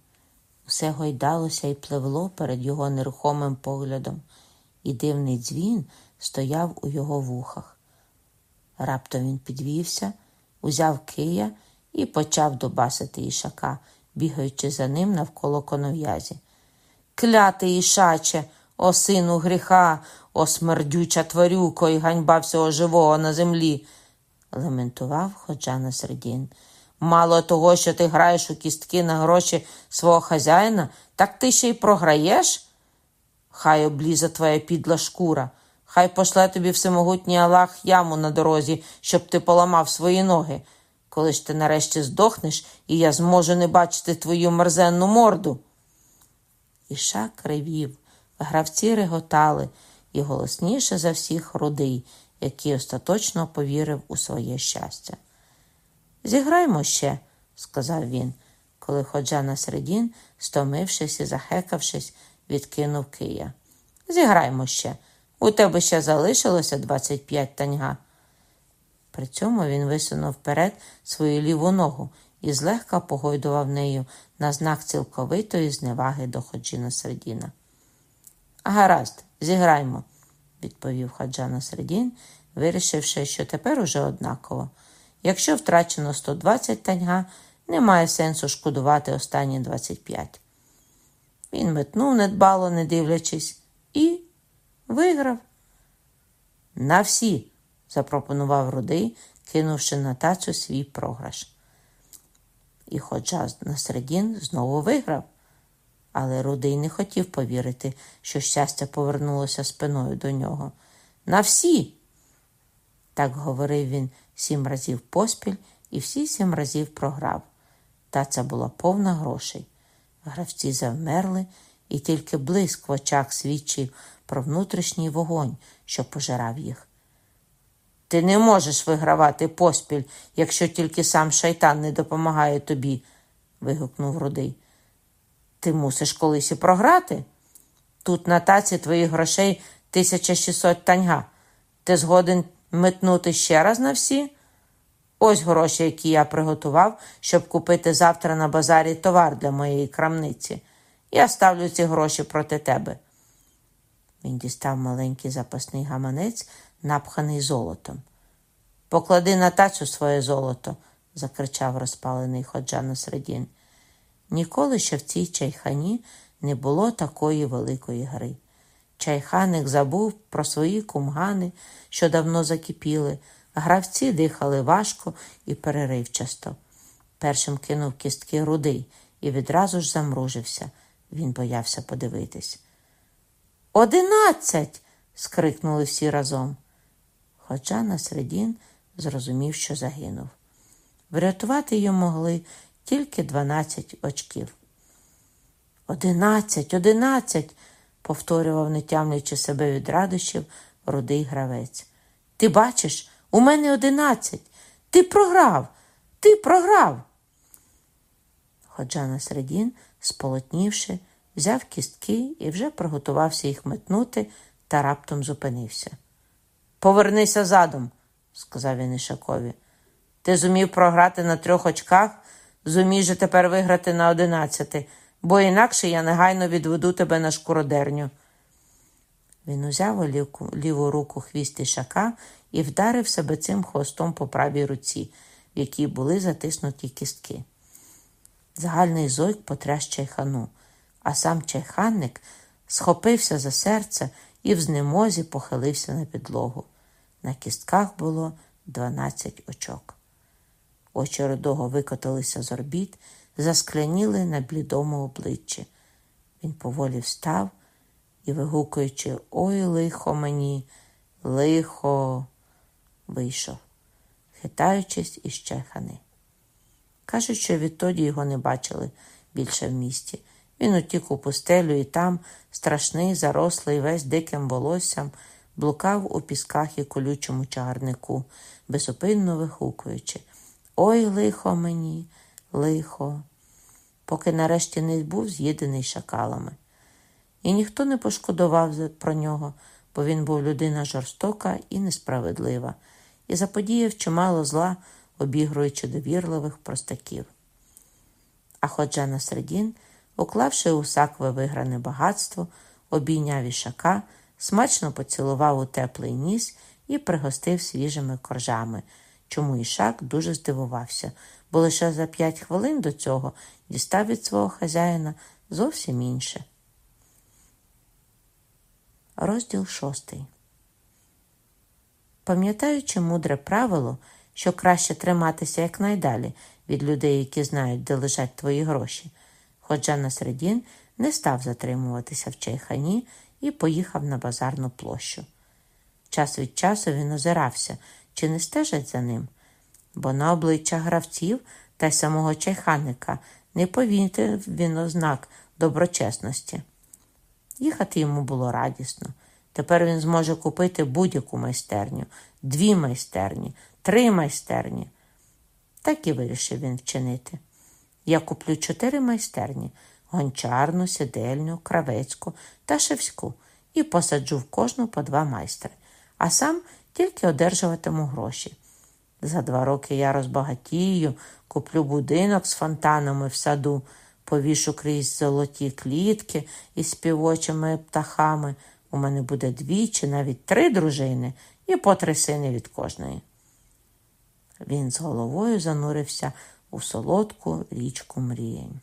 Усе гойдалося і пливло перед його нерухомим поглядом, і дивний дзвін стояв у його вухах. Раптом він підвівся, узяв кия і почав добасити ішака, бігаючи за ним навколо конов'язі. Клятий ішаче, о сину гріха, о смердюча тварюко і ганьба всього живого на землі, лементував Ходжана Сердін. Мало того, що ти граєш у кістки на гроші свого хазяїна, так ти ще й програєш? Хай облізе твоя підла шкура, хай пошле тобі всемогутній Аллах яму на дорозі, щоб ти поламав свої ноги. Коли ж ти нарешті здохнеш, і я зможу не бачити твою мерзенну морду. Іша кривів, гравці реготали, і голосніше за всіх рудий, який остаточно повірив у своє щастя. Зіграймо ще, сказав він, коли ходжа на середін, стомившись і захекавшись, відкинув кия. Зіграймо ще. У тебе ще залишилося 25 таньга. При цьому він висунув вперед свою ліву ногу і злегка погойдував нею на знак цілковитої зневаги до Ходжіна Середіна. Гаразд, зіграймо, відповів Хаджана Середін, вирішивши, що тепер уже однаково. Якщо втрачено 120 таньга, немає сенсу шкодувати останні 25. Він метнув недбало, не дивлячись, і виграв. На всі, запропонував рудий, кинувши на тацю свій програш. І ходжа на середін знову виграв. Але Рудий не хотів повірити, що щастя повернулося спиною до нього. На всі. Так говорив він сім разів поспіль і всі сім разів програв. Таця була повна грошей. Гравці завмерли, і тільки блиск в очах свідчив про внутрішній вогонь, що пожирав їх. Ти не можеш вигравати поспіль, якщо тільки сам шайтан не допомагає тобі, вигукнув Рудий. Ти мусиш колись і програти. Тут на таці твоїх грошей 1600 таньга. Ти згоден метнути ще раз на всі? Ось гроші, які я приготував, щоб купити завтра на базарі товар для моєї крамниці. Я ставлю ці гроші проти тебе. Він дістав маленький запасний гаманець, напханий золотом. Поклади на тацю своє золото, закричав розпалений ходжа Середін. Ніколи ще в цій чайхані не було такої великої гри. Чайханик забув про свої кумгани, що давно закипіли, гравці дихали важко і переривчасто. Першим кинув кістки рудий і відразу ж замружився. Він боявся подивитись. Одинадцять. скрикнули всі разом. Хоча на середін зрозумів, що загинув. Врятувати його могли тільки дванадцять очків. Одинадцять, одинадцять, повторював, не тямлячи себе від радощів, рудий гравець. Ти бачиш, у мене одинадцять. Ти програв, ти програв. Ходжа Середін, сполотнівши, взяв кістки і вже приготувався їх метнути та раптом зупинився. Повернися задом, сказав він Ішакові. Ти зумів програти на трьох очках, зумій же тепер виграти на одинадцяти, бо інакше я негайно відведу тебе на шкуродерню. Він узяв ліву, ліву руку хвіст ішака і вдарив себе цим хвостом по правій руці, в якій були затиснуті кістки. Загальний зойк потряс чайхану, а сам чайханник схопився за серце і в знемозі похилився на підлогу. На кістках було дванадцять очок. Очі родого викоталися з орбіт, заскляніли на блідому обличчі. Він поволі встав і, вигукуючи Ой, лихо мені, лихо, вийшов, хитаючись із чехани. Кажуть, що відтоді його не бачили більше в місті. Він утік у пустелю і там, страшний, зарослий, весь диким волоссям, блукав у пісках і колючому чагарнику, безупинно вихукуючи Ой, лихо мені, лихо, поки нарешті не був з'їдений шакалами. І ніхто не пошкодував про нього, бо він був людина жорстока і несправедлива, і заподіяв чимало зла, обігруючи довірливих простаків. А ходжа на середін, уклавши у сакве вигране багатство, обійняв ішака, смачно поцілував у теплий ніс і пригостив свіжими коржами, чому ішак дуже здивувався, бо лише за п'ять хвилин до цього дістав від свого хазяїна зовсім інше. Розділ шостий. Пам'ятаючи мудре правило, що краще триматися якнайдалі від людей, які знають, де лежать твої гроші, Ходжа Насредін не став затримуватися в чайхані і поїхав на базарну площу. Час від часу він озирався, чи не стежать за ним, бо на обличчя гравців та й самого чайханика не повінив він ознак доброчесності. Їхати йому було радісно. Тепер він зможе купити будь-яку майстерню, дві майстерні, три майстерні. Так і вирішив він вчинити. Я куплю чотири майстерні гончарну, сідельню, кравецьку та шевську, і посаджу в кожну по два майстри, а сам тільки одержуватиму гроші. За два роки я розбагатію, куплю будинок з фонтанами в саду, повішу крізь золоті клітки із співочими птахами. У мене буде дві чи навіть три дружини і по три сини від кожної. Він з головою занурився у солодку річку мріянь.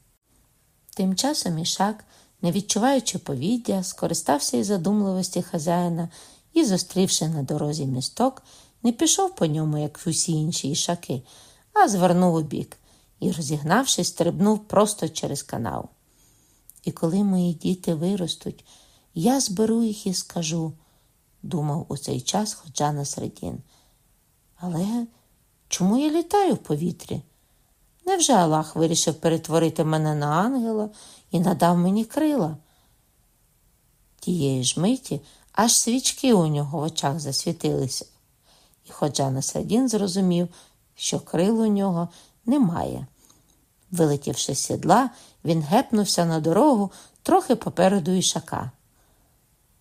Тим часом ішак, не відчуваючи повіддя, скористався із задумливості хазяїна і, зустрівши на дорозі місток, не пішов по ньому, як усі інші ішаки, а звернув у бік і, розігнавшись, стрибнув просто через канал. І коли мої діти виростуть, я зберу їх і скажу, думав у цей час Ходжа середін. Але чому я літаю в повітрі? Невже Аллах вирішив перетворити мене на ангела і надав мені крила? Тієї ж миті аж свічки у нього в очах засвітилися, і Ходжа Насредін зрозумів, що крил у нього немає. Вилетівши з сідла, він гепнувся на дорогу трохи попереду ішака.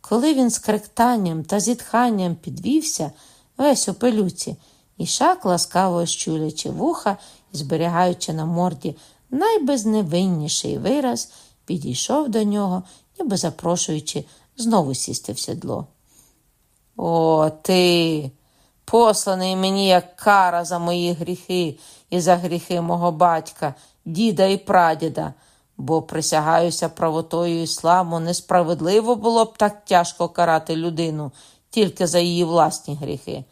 Коли він з кректанням та зітханням підвівся, весь у пилюці, ішак, ласкаво щулячи вуха зберігаючи на морді найбезневинніший вираз, підійшов до нього, ніби запрошуючи знову сісти в сідло. О, ти, посланий мені як кара за мої гріхи і за гріхи мого батька, діда і прадіда, бо присягаюся правотою ісламу, несправедливо було б так тяжко карати людину тільки за її власні гріхи,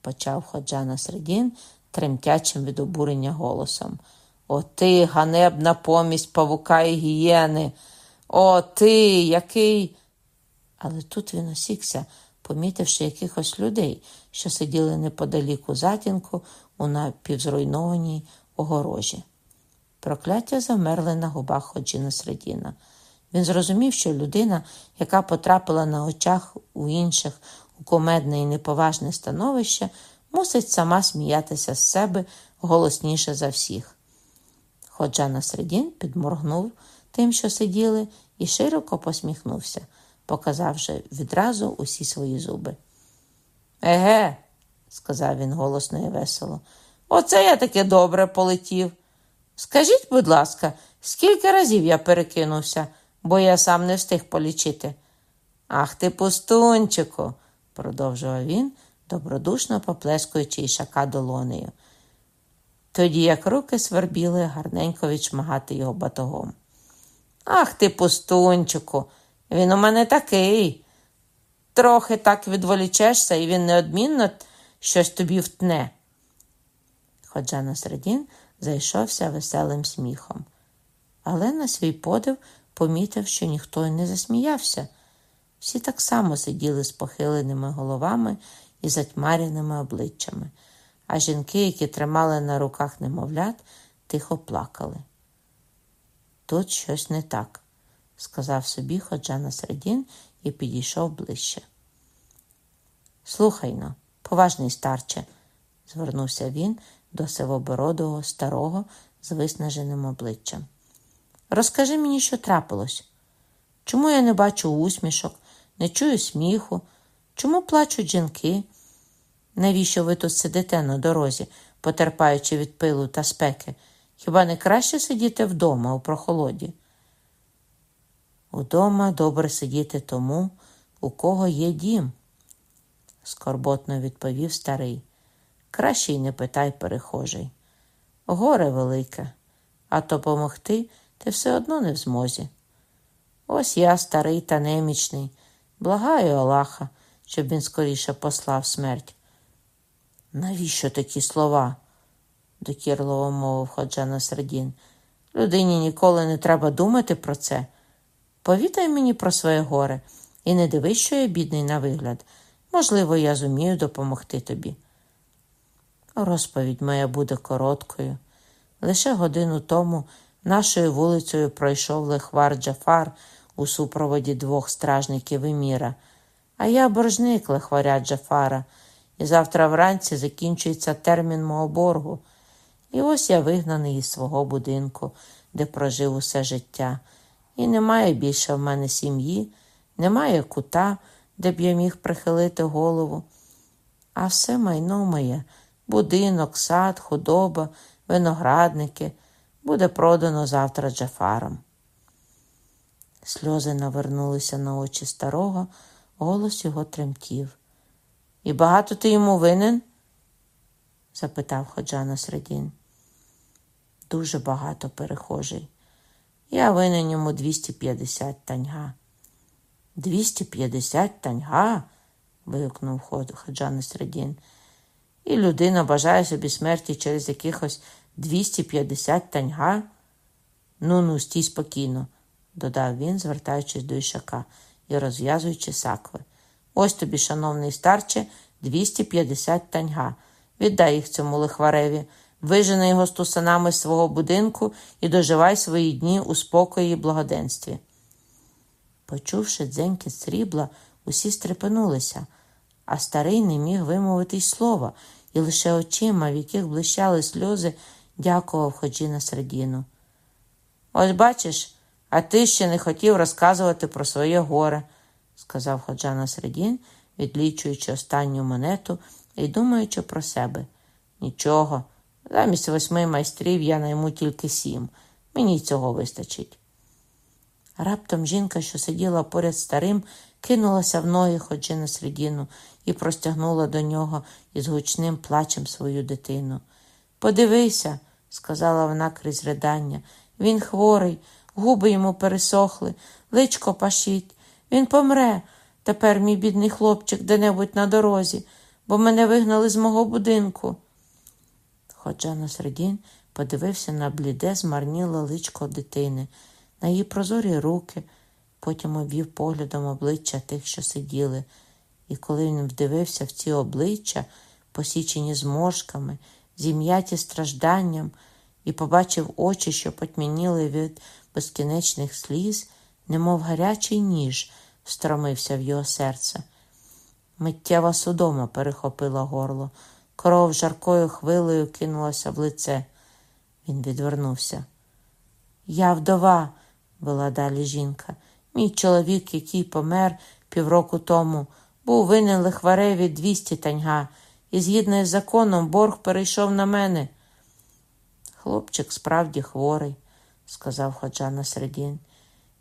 почав Ходжа Насредін тремтячим від обурення голосом. О, ти, ганебна помість павука і гієни. О, ти, який. Але тут він осікся, помітивши якихось людей, що сиділи неподалік у затінку у напівзруйнованій огорожі. Прокляття замерли на губах Ходжіна Средіна. Він зрозумів, що людина, яка потрапила на очах у інших у комедне і неповажне становище, мусить сама сміятися з себе голосніше за всіх. Ходжа Насредін підморгнув тим, що сиділи, і широко посміхнувся, показавши відразу усі свої зуби. Еге, сказав він голосно і весело, оце я таки добре полетів. Скажіть, будь ласка, скільки разів я перекинувся, бо я сам не встиг полічити. Ах ти, пустунчику, продовжував він, добродушно поплескуючи ішака долонею. Тоді як руки свербіли гарненько відшмагати його батогом. Ах ти, пустунчику, він у мене такий. Трохи так відволічешся, і він неодмінно щось тобі втне. Ходжа Насредін зайшовся веселим сміхом. Але на свій подив помітив, що ніхто й не засміявся. Всі так само сиділи з похиленими головами і затьмареними обличчями, а жінки, які тримали на руках немовлят, тихо плакали. Тут щось не так, сказав собі ходжа на середін і підійшов ближче. Слухай но, поважний старче, звернувся він до сивобородого старого з виснаженим обличчям. Розкажи мені, що трапилось. Чому я не бачу усмішок, не чую сміху? Чому плачуть жінки? Навіщо ви тут сидите на дорозі, потерпаючи від пилу та спеки? Хіба не краще сидіти вдома у прохолоді? Удома добре сидіти тому, у кого є дім, скорботно відповів старий. Краще й не питай перехожий. Горе велике, а то помогти ти все одно не в змозі. Ось я, старий та немічний, благаю Аллаха, щоб він скоріше послав смерть. Навіщо такі слова? докірливо мовив ходжа на середін. Людині ніколи не треба думати про це. Повітай мені про своє горе і не дивись, що я бідний на вигляд. Можливо, я зумію допомогти тобі. Розповідь моя буде короткою. Лише годину тому нашою вулицею пройшов лихвар Джафар у супроводі двох стражників Еміра, а я боржник лихваря Джафара, і завтра вранці закінчується термін мого боргу. І ось я вигнаний із свого будинку, де прожив усе життя, і немає більше в мене сім'ї, немає кута, де б я міг прихилити голову. А все майно моє будинок, сад, худоба, виноградники буде продано завтра Джафаром. Сльози навернулися на очі старого, голос його тремтів. І багато ти йому винен? запитав Ходжа Середін. Дуже багато перехожий. Я винен йому 250 таньга. 250 таньга? вигукнув Ходжа Середін. І людина бажає собі смерті через якихось 250 таньга. Ну ну, стій спокійно, додав він, звертаючись до ішака і розв'язуючи сакви. Ось тобі, шановний старче, 250 таньга. Віддай їх цьому лихвареві, вижени його стусанами з свого будинку і доживай свої дні у спокої і благоденстві. Почувши дзенькіт срібла, усі стрепенулися, а старий не міг вимовити й слова, і лише очима, в яких блищали сльози, дякував ходжі на середину. Ось бачиш, а ти ще не хотів розказувати про своє горе, сказав ходжа на середін, відлічуючи останню монету і думаючи про себе. Нічого, замість восьми майстрів я найму тільки сім. Мені цього вистачить. Раптом жінка, що сиділа поряд старим, кинулася в ноги ходжи на середину і простягнула до нього із гучним плачем свою дитину. Подивися, сказала вона крізь ридання. Він хворий, губи йому пересохли, личко пашіть. Він помре. Тепер мій бідний хлопчик де-небудь на дорозі, бо мене вигнали з мого будинку. Ходжа Насредін подивився на бліде, змарніле личко дитини, на її прозорі руки, потім обвів поглядом обличчя тих, що сиділи, і коли він вдивився в ці обличчя, посічені зморшками, зім'яті стражданням, і побачив очі, що потьмяніли від безкінечних сліз, немов гарячий ніж встромився в його серце. Миттєва судома перехопила горло, кров жаркою хвилею кинулася в лице. Він відвернувся. Я вдова, вела далі жінка. Мій чоловік, який помер півроку тому, був винен лихвареві двісті таньга, і згідно із законом борг перейшов на мене. Хлопчик справді хворий, сказав ходжа на середін,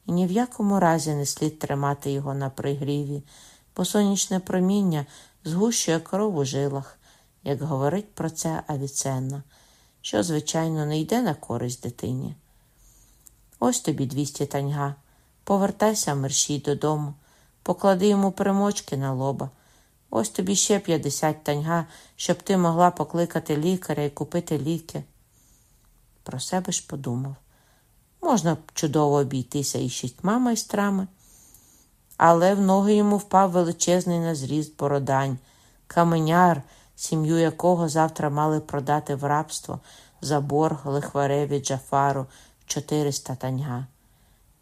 і ні в якому разі не слід тримати його на пригріві, бо сонячне проміння згущує кров у жилах, як говорить про це Авіценна, що, звичайно, не йде на користь дитині. Ось тобі двісті таньга. Повертайся, мерщій додому. поклади йому примочки на лоба. Ось тобі ще 50 таньга, щоб ти могла покликати лікаря і купити ліки. Про себе ж подумав. Можна чудово обійтися і шістьма майстрами, але в ноги йому впав величезний на зріст бородань, каменяр, сім'ю якого завтра мали продати в рабство за борг лихвареві Джафару 400 таньга.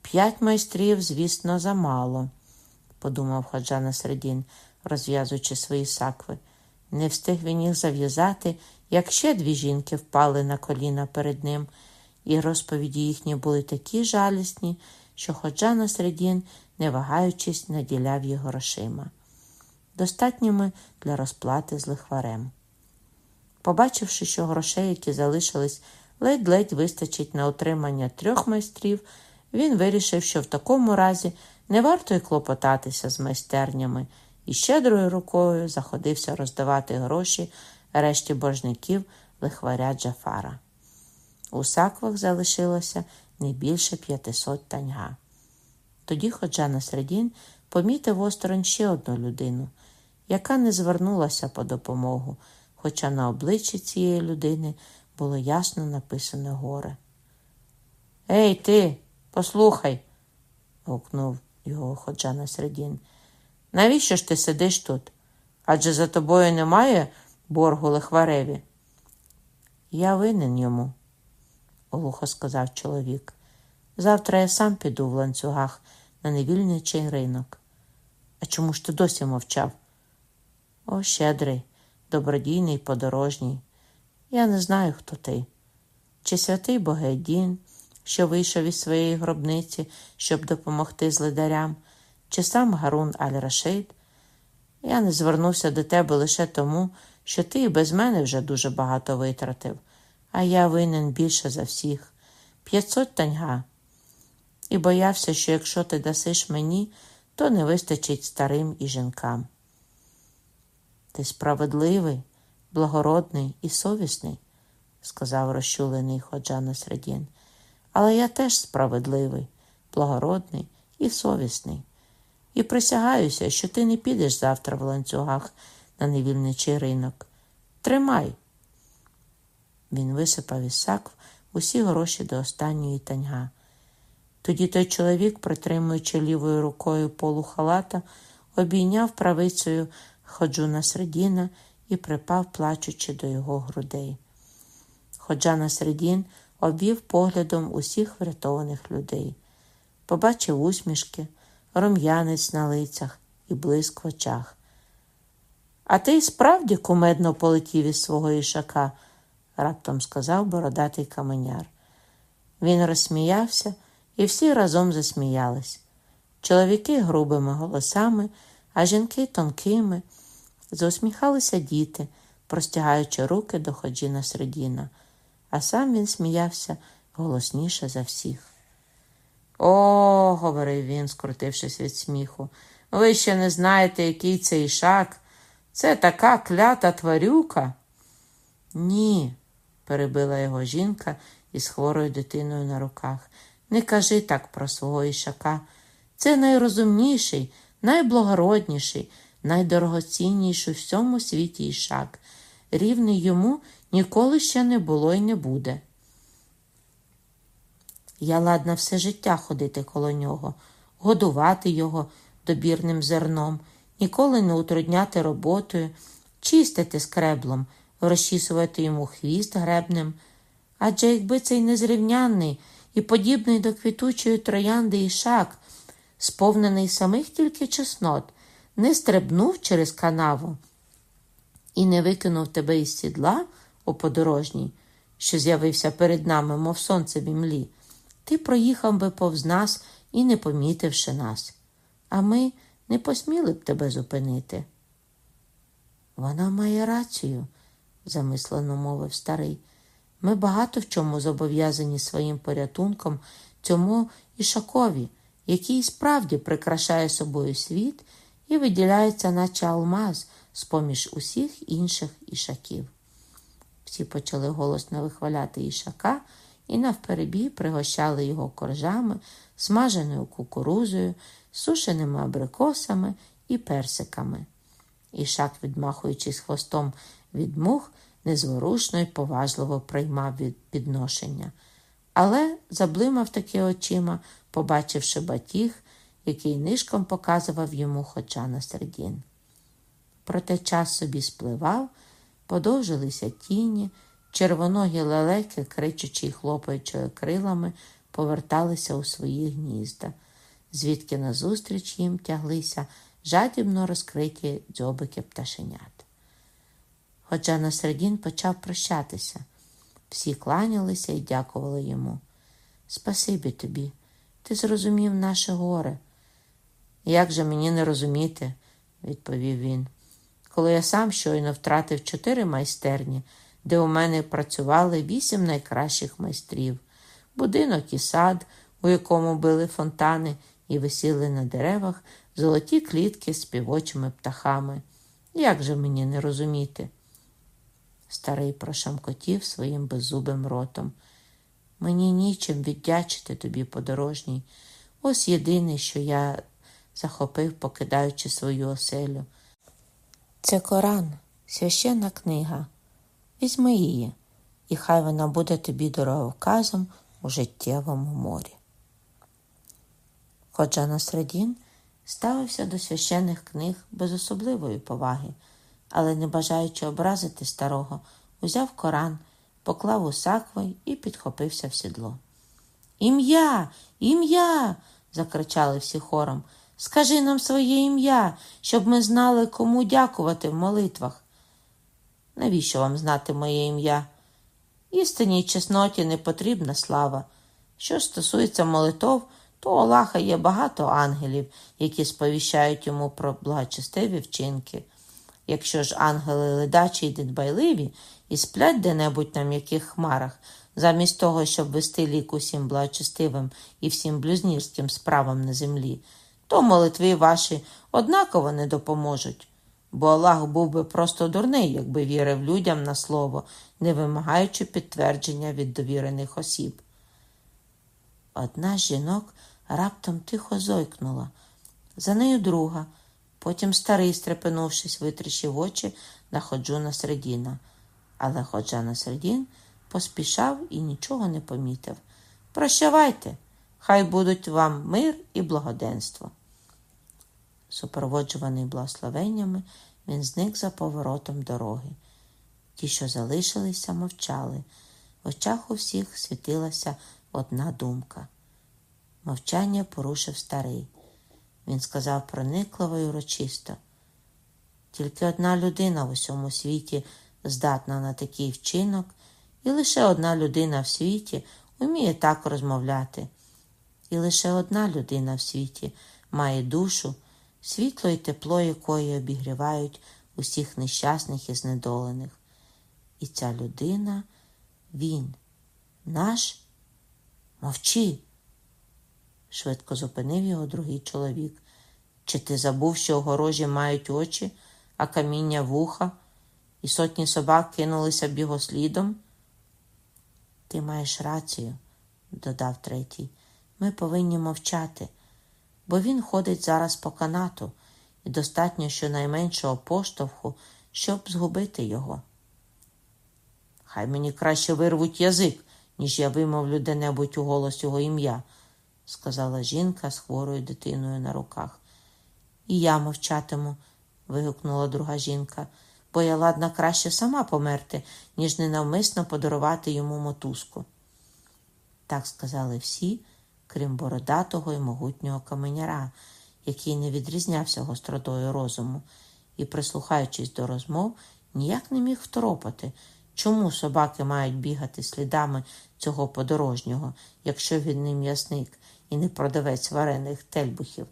П'ять майстрів, звісно, замало, подумав Хаджа Насредін, розв'язуючи свої сакви. Не встиг він їх зав'язати, як ще дві жінки впали на коліна перед ним, і розповіді їхні були такі жалісні, що Ходжа Насредін, не вагаючись, наділяв їх грошима, достатніми для розплати з лихварем. Побачивши, що грошей, які залишились, ледь-ледь вистачить на утримання трьох майстрів, він вирішив, що в такому разі не варто й клопотатися з майстернями, і щедрою рукою заходився роздавати гроші решті боржників лихваря Джафара. У саквах залишилося не більше 500 таньга. Тоді Ходжа Насредін помітив осторонь ще одну людину, яка не звернулася по допомогу, хоча на обличчі цієї людини було ясно написане горе. Ей, ти, послухай, гукнув його Ходжа Насредін. Навіщо ж ти сидиш тут? Адже за тобою немає боргу лихвареві. Я винен йому, глухо сказав чоловік. Завтра я сам піду в ланцюгах на невільничий ринок. А чому ж ти досі мовчав? О, щедрий, добродійний подорожній. Я не знаю, хто ти. Чи святий Богедін, що вийшов із своєї гробниці, щоб допомогти злидарям, чи сам Гарун Аль-Рашид. Я не звернувся до тебе лише тому, що ти і без мене вже дуже багато витратив, а я винен більше за всіх п'ятсот таньга. І боявся, що якщо ти дасиш мені, то не вистачить старим і жінкам. Ти справедливий, благородний і совісний, сказав розчулений Ходжа Насредін. Але я теж справедливий, благородний і совісний. І присягаюся, що ти не підеш завтра в ланцюгах на невільничий ринок. Тримай. Він висипав із сакв усі гроші до останньої таньга. Тоді той чоловік, притримуючи лівою рукою полу халата, обійняв правицею Ходжуна Средіна і припав, плачучи до його грудей. Ходжа Средін обвів поглядом усіх врятованих людей, побачив усмішки, рум'янець на лицях і блиск в очах. А ти справді кумедно полетів із свого ішака, раптом сказав бородатий каменяр. Він розсміявся, і всі разом засміялись. Чоловіки грубими голосами, а жінки тонкими. Заусміхалися діти, простягаючи руки до Ходжіна Средіна, а сам він сміявся голосніше за всіх. О, говорив він, скрутившись від сміху, ви ще не знаєте, який це ішак. Це така клята тварюка. Ні, перебила його жінка із хворою дитиною на руках. Не кажи так про свого ішака. Це найрозумніший, найблагородніший, найдорогоцінніший в всьому світі ішак. Рівний йому ніколи ще не було і не буде. Я ладна все життя ходити коло нього, годувати його добірним зерном, ніколи не утрудняти роботою, чистити скреблом, розчісувати йому хвіст гребнем. Адже якби цей незрівнянний і подібний до квітучої троянди ішак, сповнений самих тільки чеснот, не стрибнув через канаву і не викинув тебе із сідла у подорожній, що з'явився перед нами, мов сонце в імлі, ти проїхав би повз нас і не помітивши нас, а ми не посміли б тебе зупинити. Вона має рацію, замислено мовив старий. Ми багато в чому зобов'язані своїм порятунком цьому ішакові, який справді прикрашає собою світ і виділяється, наче алмаз з поміж усіх інших ішаків. Всі почали голосно вихваляти ішака і навперебій пригощали його коржами, смаженою кукурузою, сушеними абрикосами і персиками. Ішак, відмахуючись хвостом від незворушно й поважливо приймав підношення. Але заблимав таки очима, побачивши батіг, який нишком показував йому хоча на середін. Проте час собі спливав, подовжилися тіні, червоногі лелеки, кричучи й хлопаючи крилами, поверталися у свої гнізда, звідки назустріч їм тяглися жадібно розкриті дзьобики пташенят. Хоча на середін почав прощатися. Всі кланялися і дякували йому. Спасибі тобі, ти зрозумів наше горе. Як же мені не розуміти, відповів він, коли я сам щойно втратив чотири майстерні, де у мене працювали вісім найкращих майстрів, будинок і сад, у якому били фонтани і висіли на деревах золоті клітки з співочими птахами. Як же мені не розуміти? Старий прошамкотів своїм беззубим ротом. Мені нічим віддячити тобі, подорожній. Ось єдине, що я захопив, покидаючи свою оселю. Це Коран, священна книга. Візьми її, і хай вона буде тобі дороговказом у життєвому морі. Ходжа Насредін ставився до священних книг без особливої поваги, але, не бажаючи образити старого, узяв Коран, поклав у сакви і підхопився в сідло. Ім'я, ім'я. закричали всі хором. Скажи нам своє ім'я, щоб ми знали, кому дякувати в молитвах. Навіщо вам знати моє ім'я? Істинній чесноті не потрібна слава. Що стосується молитов, то у Аллаха є багато ангелів, які сповіщають йому про благочестиві вчинки. Якщо ж ангели ледачі й дбайливі і сплять де-небудь на м'яких хмарах, замість того, щоб вести лік усім благочестивим і всім блюзнірським справам на землі, то молитви ваші однаково не допоможуть. Бо Аллах був би просто дурний, якби вірив людям на слово, не вимагаючи підтвердження від довірених осіб. Одна з жінок раптом тихо зойкнула, за нею друга, потім старий, стрепенувшись, витріщив очі на ходжуна середіна. Але ходжа на середін поспішав і нічого не помітив. Прощавайте, хай будуть вам мир і благоденство. Супроводжуваний благословеннями, він зник за поворотом дороги. Ті, що залишилися, мовчали. В очах у всіх світилася одна думка. Мовчання порушив старий. Він сказав проникливо й урочисто. Тільки одна людина в усьому світі здатна на такий вчинок, і лише одна людина в світі вміє так розмовляти. І лише одна людина в світі має душу, світло і тепло якої обігрівають усіх нещасних і знедолених. І ця людина він, наш мовчи швидко зупинив його другий чоловік. Чи ти забув, що огорожі мають очі, а каміння вуха, і сотні собак кинулися б його слідом? Ти маєш рацію, додав третій. Ми повинні мовчати, бо він ходить зараз по канату, і достатньо щонайменшого поштовху, щоб згубити його. Хай мені краще вирвуть язик, ніж я вимовлю де-небудь у голос його ім'я сказала жінка з хворою дитиною на руках. І я мовчатиму, вигукнула друга жінка, бо я ладна краще сама померти, ніж ненавмисно подарувати йому мотузку. Так сказали всі, крім бородатого і могутнього каменяра, який не відрізнявся гостротою розуму, і, прислухаючись до розмов, ніяк не міг второпати, чому собаки мають бігати слідами цього подорожнього, якщо він не м'ясник, і не продавець варених тельбухів.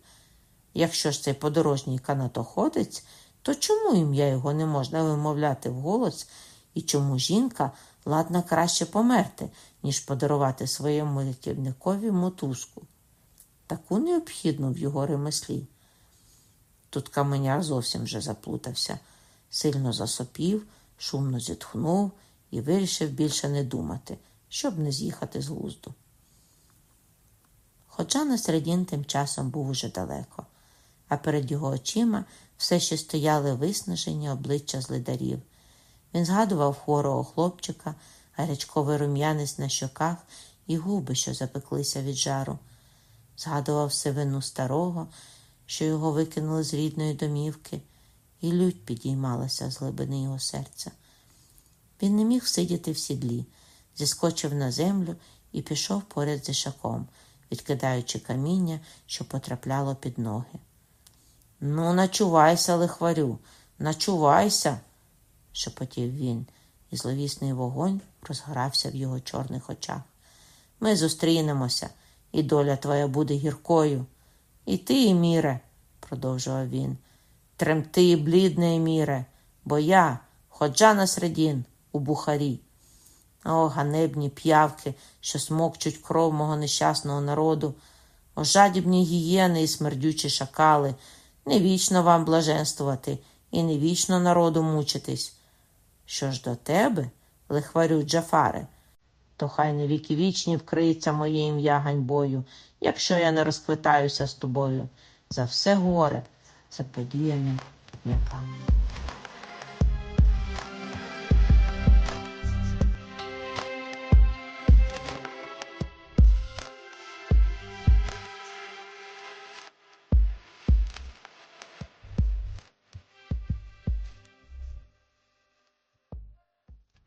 Якщо ж цей подорожній канатоходець, то чому ім'я його не можна вимовляти вголос, і чому жінка ладна краще померти, ніж подарувати своєму рятівникові мотузку? Таку необхідну в його ремеслі. Тут каменяр зовсім вже заплутався, сильно засопів, шумно зітхнув і вирішив більше не думати, щоб не з'їхати з глузду. Хоча Насредін тим часом був уже далеко, а перед його очима все ще стояли виснажені обличчя злидарів. Він згадував хворого хлопчика, гарячковий рум'янець на щоках і губи, що запеклися від жару. Згадував сивину старого, що його викинули з рідної домівки, і лють підіймалася з глибини його серця. Він не міг сидіти в сідлі, зіскочив на землю і пішов поряд з ішаком, відкидаючи каміння, що потрапляло під ноги. Ну, начувайся, лихварю, начувайся, шепотів він, і зловісний вогонь розгорався в його чорних очах. Ми зустрінемося, і доля твоя буде гіркою. І ти, Еміре, продовжував він, тремти, блідне, Еміре, бо я, ходжа на середін, у Бухарі. О, ганебні п'явки, що смокчуть кров мого нещасного народу, о жадібні гієни і смердючі шакали, не вічно вам блаженствувати і не вічно народу мучитись. Що ж до тебе, лихварю Джафаре, то хай не віки вічні вкриється моє ім'я ганьбою, якщо я не розквитаюся з тобою за все горе, за подіяння віками.